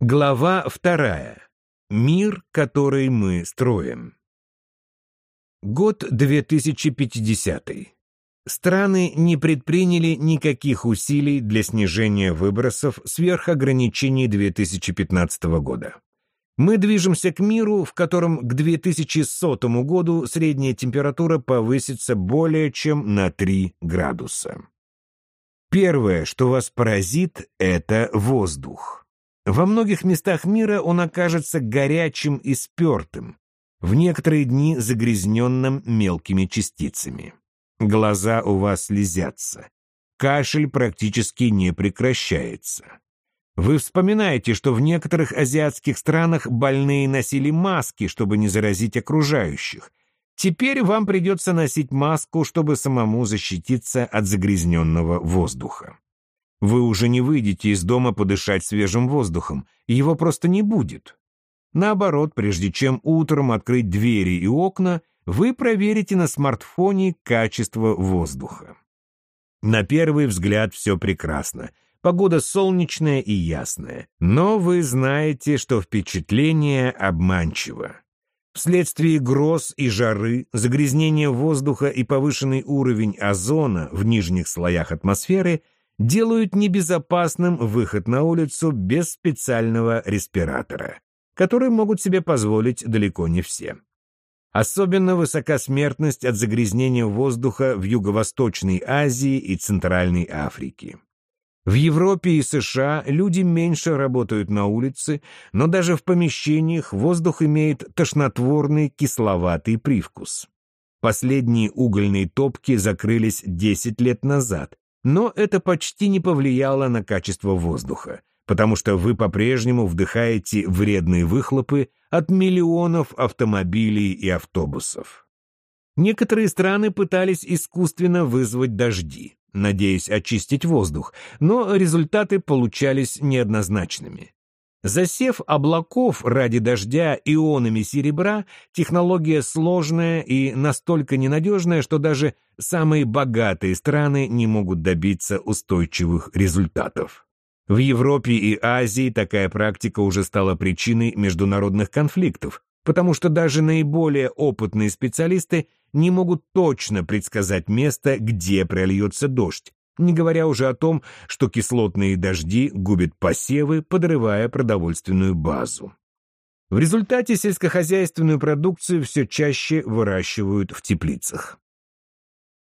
Глава вторая. Мир, который мы строим. Год 2050. Страны не предприняли никаких усилий для снижения выбросов сверх ограничений 2015 года. Мы движемся к миру, в котором к 2100 году средняя температура повысится более чем на 3 градуса. Первое, что вас поразит, это воздух. Во многих местах мира он окажется горячим и спертым, в некоторые дни загрязненным мелкими частицами. Глаза у вас слезятся. Кашель практически не прекращается. Вы вспоминаете, что в некоторых азиатских странах больные носили маски, чтобы не заразить окружающих. Теперь вам придется носить маску, чтобы самому защититься от загрязненного воздуха. Вы уже не выйдете из дома подышать свежим воздухом, его просто не будет. Наоборот, прежде чем утром открыть двери и окна, вы проверите на смартфоне качество воздуха. На первый взгляд все прекрасно – Погода солнечная и ясная, но вы знаете, что впечатление обманчиво. Вследствие гроз и жары, загрязнения воздуха и повышенный уровень озона в нижних слоях атмосферы делают небезопасным выход на улицу без специального респиратора, который могут себе позволить далеко не все. Особенно высока смертность от загрязнения воздуха в Юго-Восточной Азии и Центральной Африке. В Европе и США люди меньше работают на улице, но даже в помещениях воздух имеет тошнотворный кисловатый привкус. Последние угольные топки закрылись 10 лет назад, но это почти не повлияло на качество воздуха, потому что вы по-прежнему вдыхаете вредные выхлопы от миллионов автомобилей и автобусов. Некоторые страны пытались искусственно вызвать дожди надеясь очистить воздух, но результаты получались неоднозначными. Засев облаков ради дождя ионами серебра – технология сложная и настолько ненадежная, что даже самые богатые страны не могут добиться устойчивых результатов. В Европе и Азии такая практика уже стала причиной международных конфликтов, потому что даже наиболее опытные специалисты не могут точно предсказать место, где прольется дождь, не говоря уже о том, что кислотные дожди губят посевы, подрывая продовольственную базу. В результате сельскохозяйственную продукцию все чаще выращивают в теплицах.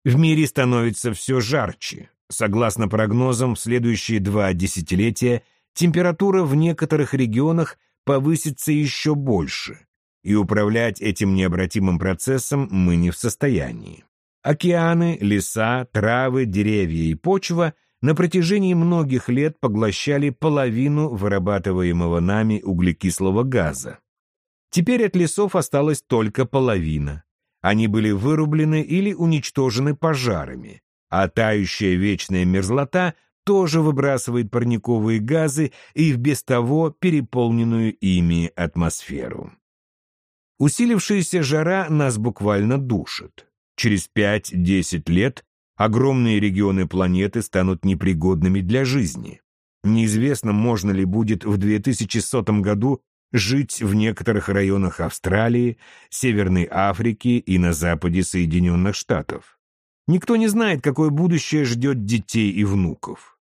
В мире становится все жарче. Согласно прогнозам, в следующие два десятилетия температура в некоторых регионах повысится еще больше, и управлять этим необратимым процессом мы не в состоянии. Океаны, леса, травы, деревья и почва на протяжении многих лет поглощали половину вырабатываемого нами углекислого газа. Теперь от лесов осталась только половина. Они были вырублены или уничтожены пожарами, а тающая вечная мерзлота тоже выбрасывает парниковые газы и в без того переполненную ими атмосферу. Усилившаяся жара нас буквально душит. Через 5-10 лет огромные регионы планеты станут непригодными для жизни. Неизвестно, можно ли будет в 2100 году жить в некоторых районах Австралии, Северной Африки и на западе Соединенных Штатов. Никто не знает, какое будущее ждет детей и внуков.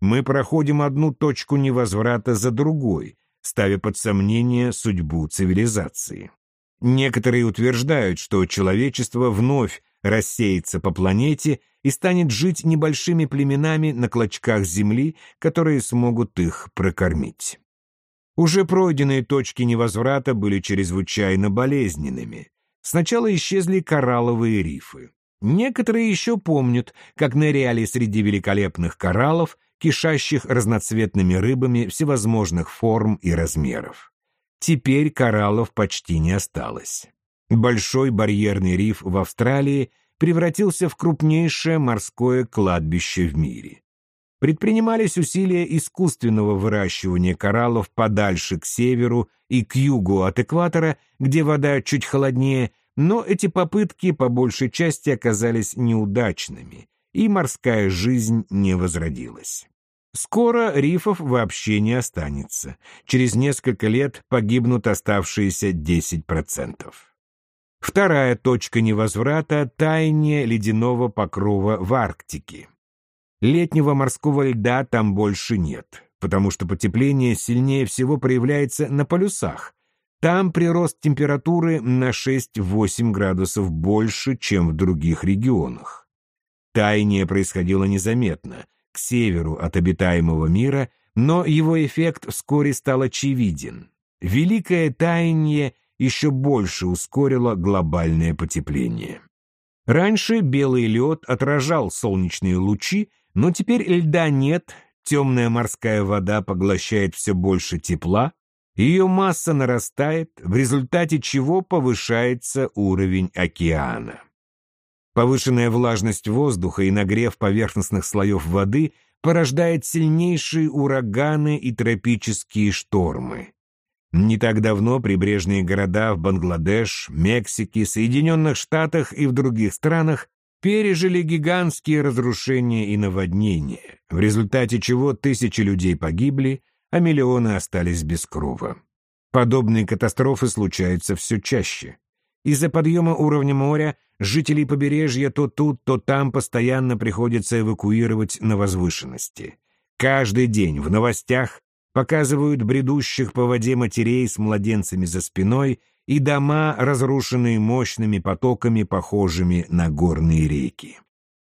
Мы проходим одну точку невозврата за другой, ставя под сомнение судьбу цивилизации. Некоторые утверждают, что человечество вновь рассеется по планете и станет жить небольшими племенами на клочках земли, которые смогут их прокормить. Уже пройденные точки невозврата были чрезвычайно болезненными. Сначала исчезли коралловые рифы. Некоторые еще помнят, как ныряли среди великолепных кораллов, кишащих разноцветными рыбами всевозможных форм и размеров. Теперь кораллов почти не осталось. Большой барьерный риф в Австралии превратился в крупнейшее морское кладбище в мире. Предпринимались усилия искусственного выращивания кораллов подальше к северу и к югу от экватора, где вода чуть холоднее, но эти попытки по большей части оказались неудачными, и морская жизнь не возродилась. Скоро рифов вообще не останется. Через несколько лет погибнут оставшиеся 10%. Вторая точка невозврата – таяние ледяного покрова в Арктике. Летнего морского льда там больше нет, потому что потепление сильнее всего проявляется на полюсах. Там прирост температуры на 6-8 градусов больше, чем в других регионах. Таяние происходило незаметно, к северу от обитаемого мира, но его эффект вскоре стал очевиден. Великое таяние еще больше ускорило глобальное потепление. Раньше белый лед отражал солнечные лучи, но теперь льда нет, темная морская вода поглощает все больше тепла, ее масса нарастает, в результате чего повышается уровень океана. Повышенная влажность воздуха и нагрев поверхностных слоев воды порождает сильнейшие ураганы и тропические штормы. Не так давно прибрежные города в Бангладеш, Мексике, Соединенных Штатах и в других странах пережили гигантские разрушения и наводнения, в результате чего тысячи людей погибли, а миллионы остались без крова. Подобные катастрофы случаются все чаще. Из-за подъема уровня моря жителей побережья то тут, то там постоянно приходится эвакуировать на возвышенности. Каждый день в новостях показывают бредущих по воде матерей с младенцами за спиной и дома, разрушенные мощными потоками, похожими на горные реки.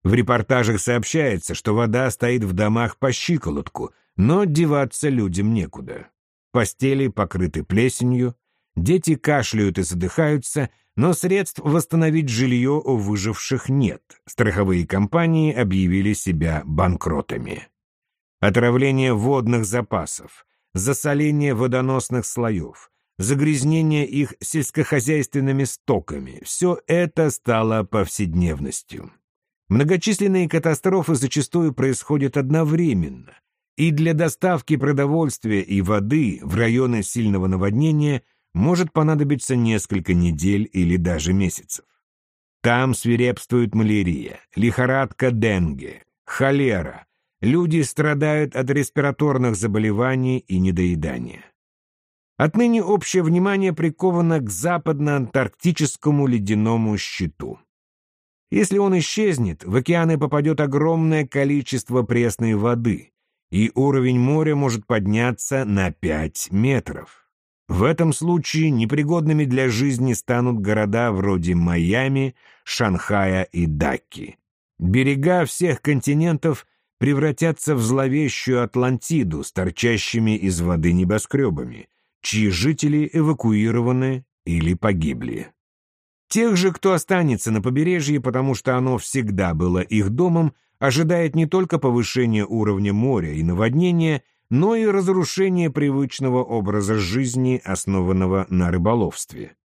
В репортажах сообщается, что вода стоит в домах по щиколотку, но деваться людям некуда. Постели покрыты плесенью, дети кашляют и задыхаются, но средств восстановить жилье у выживших нет. Страховые компании объявили себя банкротами. Отравление водных запасов, засоление водоносных слоев, загрязнение их сельскохозяйственными стоками – все это стало повседневностью. Многочисленные катастрофы зачастую происходят одновременно, и для доставки продовольствия и воды в районы сильного наводнения может понадобиться несколько недель или даже месяцев. Там свирепствует малярия, лихорадка денге, холера, люди страдают от респираторных заболеваний и недоедания. Отныне общее внимание приковано к западно-антарктическому ледяному щиту. Если он исчезнет, в океаны попадет огромное количество пресной воды, и уровень моря может подняться на 5 метров. В этом случае непригодными для жизни станут города вроде Майами, Шанхая и Дакки. Берега всех континентов превратятся в зловещую Атлантиду с торчащими из воды небоскребами, чьи жители эвакуированы или погибли. Тех же, кто останется на побережье, потому что оно всегда было их домом, ожидает не только повышение уровня моря и наводнения, но и разрушение привычного образа жизни, основанного на рыболовстве.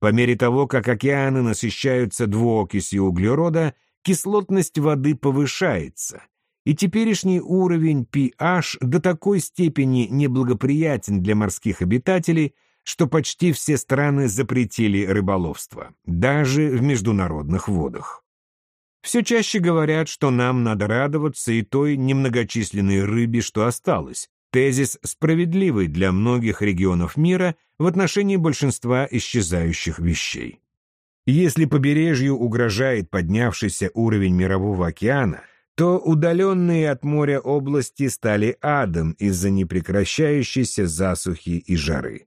По мере того, как океаны насыщаются двуокисью углерода, кислотность воды повышается – и теперешний уровень pH до такой степени неблагоприятен для морских обитателей, что почти все страны запретили рыболовство, даже в международных водах. Все чаще говорят, что нам надо радоваться и той немногочисленной рыбе, что осталось. Тезис справедливый для многих регионов мира в отношении большинства исчезающих вещей. Если побережью угрожает поднявшийся уровень Мирового океана – то удаленные от моря области стали адом из-за непрекращающейся засухи и жары.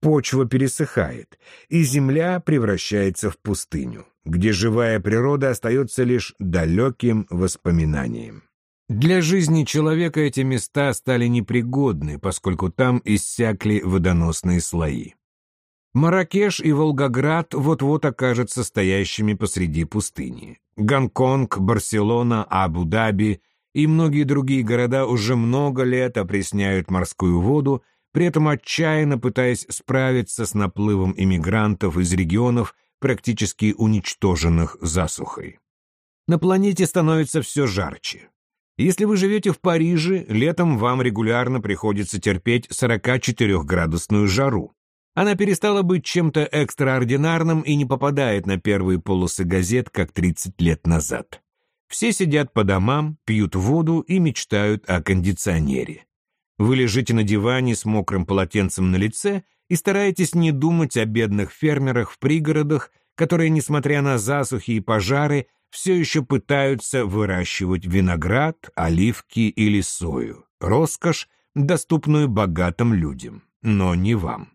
Почва пересыхает, и земля превращается в пустыню, где живая природа остается лишь далеким воспоминанием. Для жизни человека эти места стали непригодны, поскольку там иссякли водоносные слои. Маракеш и Волгоград вот-вот окажутся стоящими посреди пустыни. Гонконг, Барселона, Абу-Даби и многие другие города уже много лет опресняют морскую воду, при этом отчаянно пытаясь справиться с наплывом иммигрантов из регионов, практически уничтоженных засухой. На планете становится все жарче. Если вы живете в Париже, летом вам регулярно приходится терпеть 44-градусную жару. Она перестала быть чем-то экстраординарным и не попадает на первые полосы газет, как 30 лет назад. Все сидят по домам, пьют воду и мечтают о кондиционере. Вы лежите на диване с мокрым полотенцем на лице и стараетесь не думать о бедных фермерах в пригородах, которые, несмотря на засухи и пожары, все еще пытаются выращивать виноград, оливки или сою. Роскошь, доступную богатым людям, но не вам.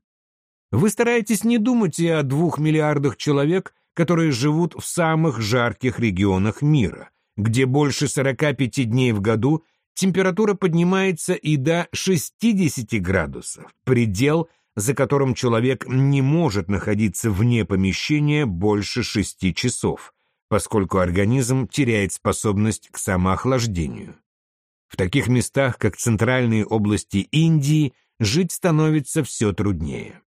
Вы стараетесь не думать и о двух миллиардах человек, которые живут в самых жарких регионах мира, где больше 45 дней в году температура поднимается и до 60 градусов, предел, за которым человек не может находиться вне помещения больше 6 часов, поскольку организм теряет способность к самоохлаждению. В таких местах, как центральные области Индии, жить становится все труднее.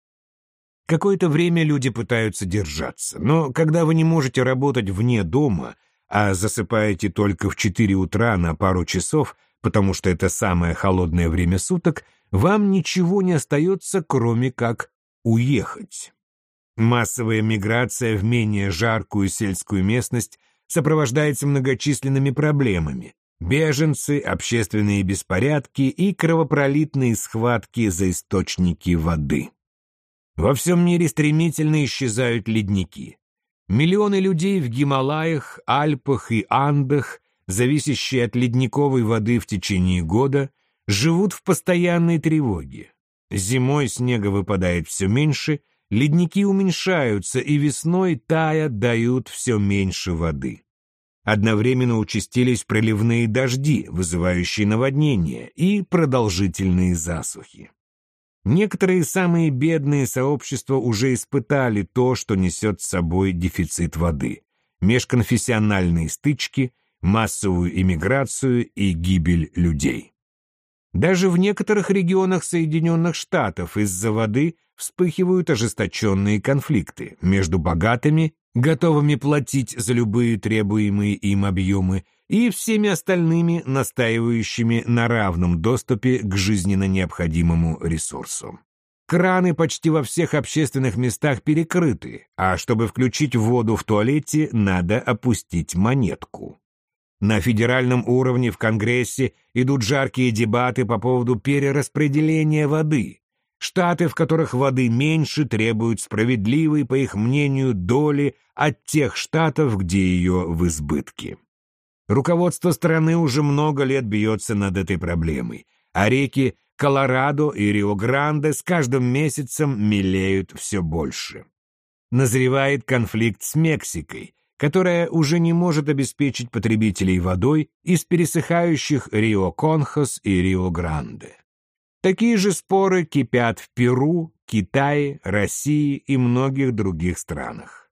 Какое-то время люди пытаются держаться, но когда вы не можете работать вне дома, а засыпаете только в 4 утра на пару часов, потому что это самое холодное время суток, вам ничего не остается, кроме как уехать. Массовая миграция в менее жаркую сельскую местность сопровождается многочисленными проблемами. Беженцы, общественные беспорядки и кровопролитные схватки за источники воды. Во всем мире стремительно исчезают ледники. Миллионы людей в Гималаях, Альпах и Андах, зависящие от ледниковой воды в течение года, живут в постоянной тревоге. Зимой снега выпадает все меньше, ледники уменьшаются и весной тая дают все меньше воды. Одновременно участились проливные дожди, вызывающие наводнения, и продолжительные засухи. Некоторые самые бедные сообщества уже испытали то, что несет с собой дефицит воды, межконфессиональные стычки, массовую иммиграцию и гибель людей. Даже в некоторых регионах Соединенных Штатов из-за воды вспыхивают ожесточенные конфликты между богатыми, готовыми платить за любые требуемые им объемы, и всеми остальными, настаивающими на равном доступе к жизненно необходимому ресурсу. Краны почти во всех общественных местах перекрыты, а чтобы включить воду в туалете, надо опустить монетку. На федеральном уровне в Конгрессе идут жаркие дебаты по поводу перераспределения воды. Штаты, в которых воды меньше, требуют справедливой, по их мнению, доли от тех штатов, где ее в избытке. Руководство страны уже много лет бьется над этой проблемой, а реки Колорадо и Рио-Гранде с каждым месяцем мелеют все больше. Назревает конфликт с Мексикой, которая уже не может обеспечить потребителей водой из пересыхающих Рио-Конхос и Рио-Гранде. Такие же споры кипят в Перу, Китае, России и многих других странах.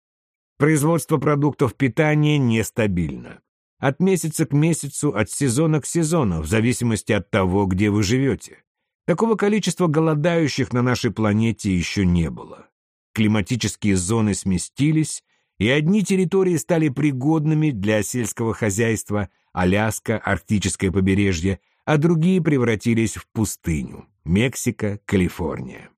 Производство продуктов питания нестабильно от месяца к месяцу, от сезона к сезону, в зависимости от того, где вы живете. Такого количества голодающих на нашей планете еще не было. Климатические зоны сместились, и одни территории стали пригодными для сельского хозяйства, Аляска, арктическое побережье, а другие превратились в пустыню, Мексика, Калифорния.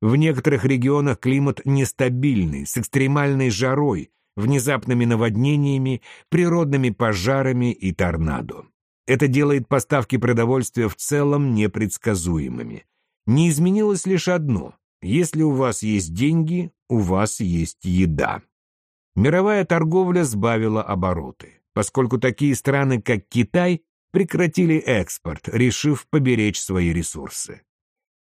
В некоторых регионах климат нестабильный, с экстремальной жарой, внезапными наводнениями, природными пожарами и торнадо. Это делает поставки продовольствия в целом непредсказуемыми. Не изменилось лишь одно. Если у вас есть деньги, у вас есть еда. Мировая торговля сбавила обороты, поскольку такие страны, как Китай, прекратили экспорт, решив поберечь свои ресурсы.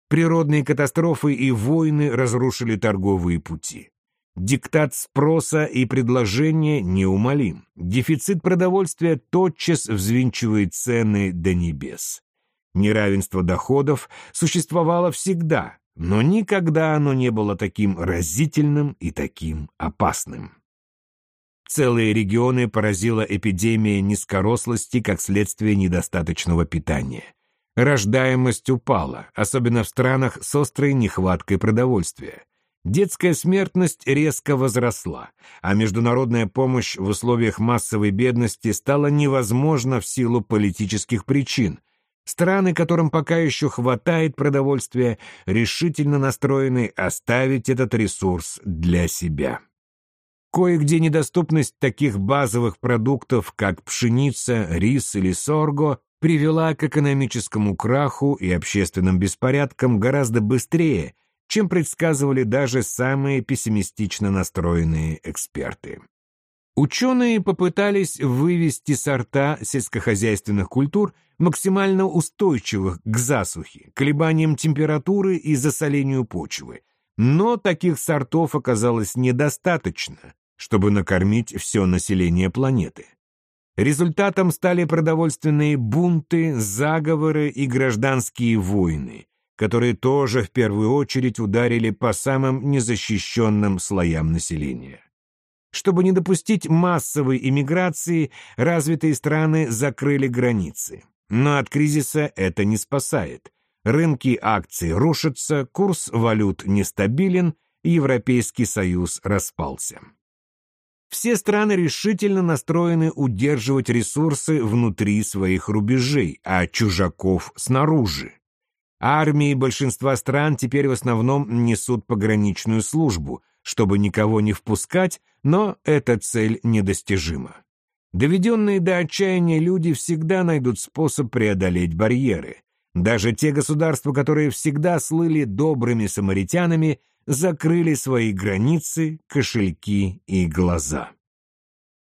Природные катастрофы и войны разрушили торговые пути. Диктат спроса и предложения неумолим. Дефицит продовольствия тотчас взвинчивает цены до небес. Неравенство доходов существовало всегда, но никогда оно не было таким разительным и таким опасным. Целые регионы поразила эпидемия низкорослости как следствие недостаточного питания. Рождаемость упала, особенно в странах с острой нехваткой продовольствия. Детская смертность резко возросла, а международная помощь в условиях массовой бедности стала невозможна в силу политических причин. Страны, которым пока еще хватает продовольствия, решительно настроены оставить этот ресурс для себя. Кое-где недоступность таких базовых продуктов, как пшеница, рис или сорго, привела к экономическому краху и общественным беспорядкам гораздо быстрее, чем предсказывали даже самые пессимистично настроенные эксперты. Ученые попытались вывести сорта сельскохозяйственных культур максимально устойчивых к засухе, колебаниям температуры и засолению почвы, но таких сортов оказалось недостаточно, чтобы накормить все население планеты. Результатом стали продовольственные бунты, заговоры и гражданские войны, которые тоже в первую очередь ударили по самым незащищенным слоям населения. Чтобы не допустить массовой иммиграции, развитые страны закрыли границы. Но от кризиса это не спасает. Рынки акций рушатся, курс валют нестабилен, Европейский Союз распался. Все страны решительно настроены удерживать ресурсы внутри своих рубежей, а чужаков снаружи. Армии большинства стран теперь в основном несут пограничную службу, чтобы никого не впускать, но эта цель недостижима. Доведенные до отчаяния люди всегда найдут способ преодолеть барьеры. Даже те государства, которые всегда слыли добрыми самаритянами, закрыли свои границы, кошельки и глаза.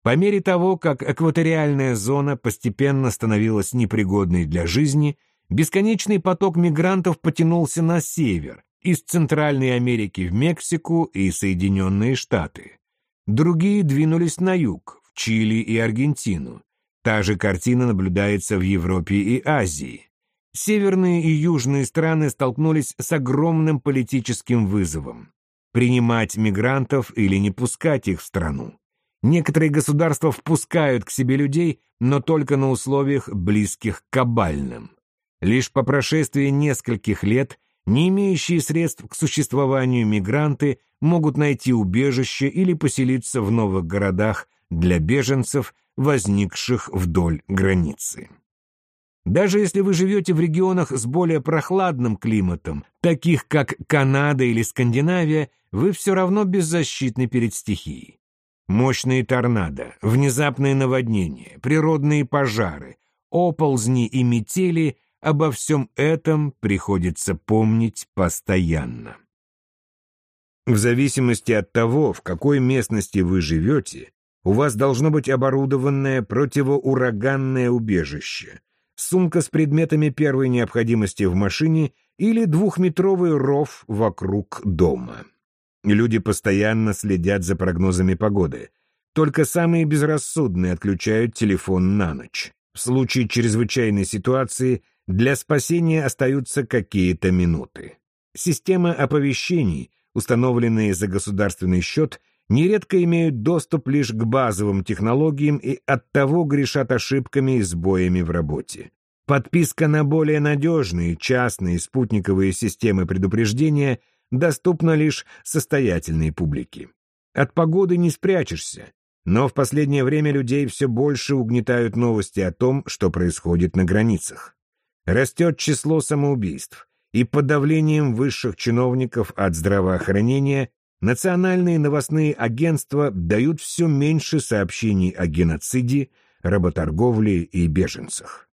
По мере того, как экваториальная зона постепенно становилась непригодной для жизни, бесконечный поток мигрантов потянулся на север, из Центральной Америки в Мексику и Соединенные Штаты. Другие двинулись на юг, в Чили и Аргентину. Та же картина наблюдается в Европе и Азии. Северные и южные страны столкнулись с огромным политическим вызовом – принимать мигрантов или не пускать их в страну. Некоторые государства впускают к себе людей, но только на условиях, близких к кабальным. Лишь по прошествии нескольких лет не имеющие средств к существованию мигранты могут найти убежище или поселиться в новых городах для беженцев, возникших вдоль границы. Даже если вы живете в регионах с более прохладным климатом, таких как Канада или Скандинавия, вы все равно беззащитны перед стихией. Мощные торнадо, внезапные наводнения, природные пожары, оползни и метели – обо всем этом приходится помнить постоянно. В зависимости от того, в какой местности вы живете, у вас должно быть оборудованное противоураганное убежище, сумка с предметами первой необходимости в машине или двухметровый ров вокруг дома. Люди постоянно следят за прогнозами погоды. Только самые безрассудные отключают телефон на ночь. В случае чрезвычайной ситуации для спасения остаются какие-то минуты. Системы оповещений, установленные за государственный счет, нередко имеют доступ лишь к базовым технологиям и оттого грешат ошибками и сбоями в работе. Подписка на более надежные частные спутниковые системы предупреждения доступна лишь состоятельной публике. От погоды не спрячешься, но в последнее время людей все больше угнетают новости о том, что происходит на границах. Растет число самоубийств, и под давлением высших чиновников от здравоохранения национальные новостные агентства дают все меньше сообщений о геноциде, работорговле и беженцах.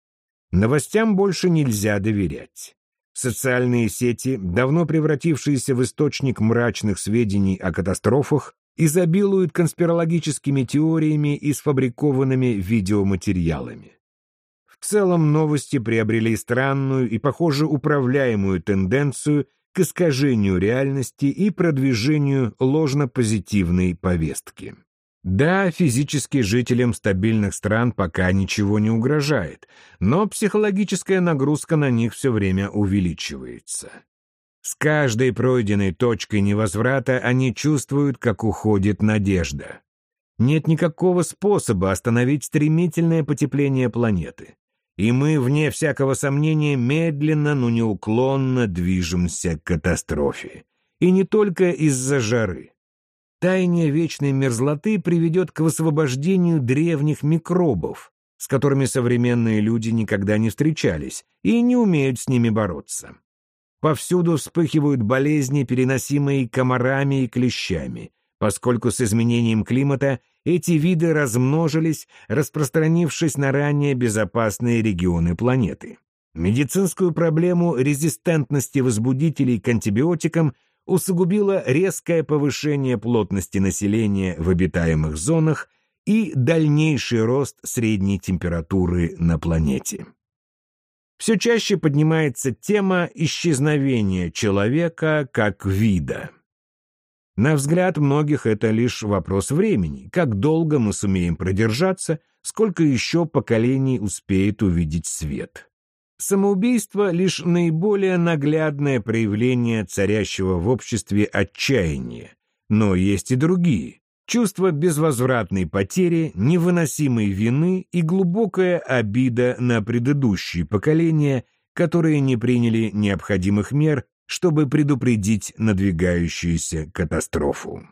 Новостям больше нельзя доверять. Социальные сети, давно превратившиеся в источник мрачных сведений о катастрофах, изобилуют конспирологическими теориями и сфабрикованными видеоматериалами. В целом новости приобрели странную и, похоже, управляемую тенденцию к искажению реальности и продвижению ложно-позитивной повестки. Да, физически жителям стабильных стран пока ничего не угрожает, но психологическая нагрузка на них все время увеличивается. С каждой пройденной точкой невозврата они чувствуют, как уходит надежда. Нет никакого способа остановить стремительное потепление планеты. И мы, вне всякого сомнения, медленно, но неуклонно движемся к катастрофе. И не только из-за жары. Таяние вечной мерзлоты приведет к высвобождению древних микробов, с которыми современные люди никогда не встречались и не умеют с ними бороться. Повсюду вспыхивают болезни, переносимые комарами и клещами. поскольку с изменением климата эти виды размножились, распространившись на ранее безопасные регионы планеты. Медицинскую проблему резистентности возбудителей к антибиотикам усугубило резкое повышение плотности населения в обитаемых зонах и дальнейший рост средней температуры на планете. Все чаще поднимается тема исчезновения человека как вида. На взгляд многих это лишь вопрос времени, как долго мы сумеем продержаться, сколько еще поколений успеет увидеть свет. Самоубийство — лишь наиболее наглядное проявление царящего в обществе отчаяния, но есть и другие. Чувство безвозвратной потери, невыносимой вины и глубокая обида на предыдущие поколения, которые не приняли необходимых мер, чтобы предупредить надвигающуюся катастрофу.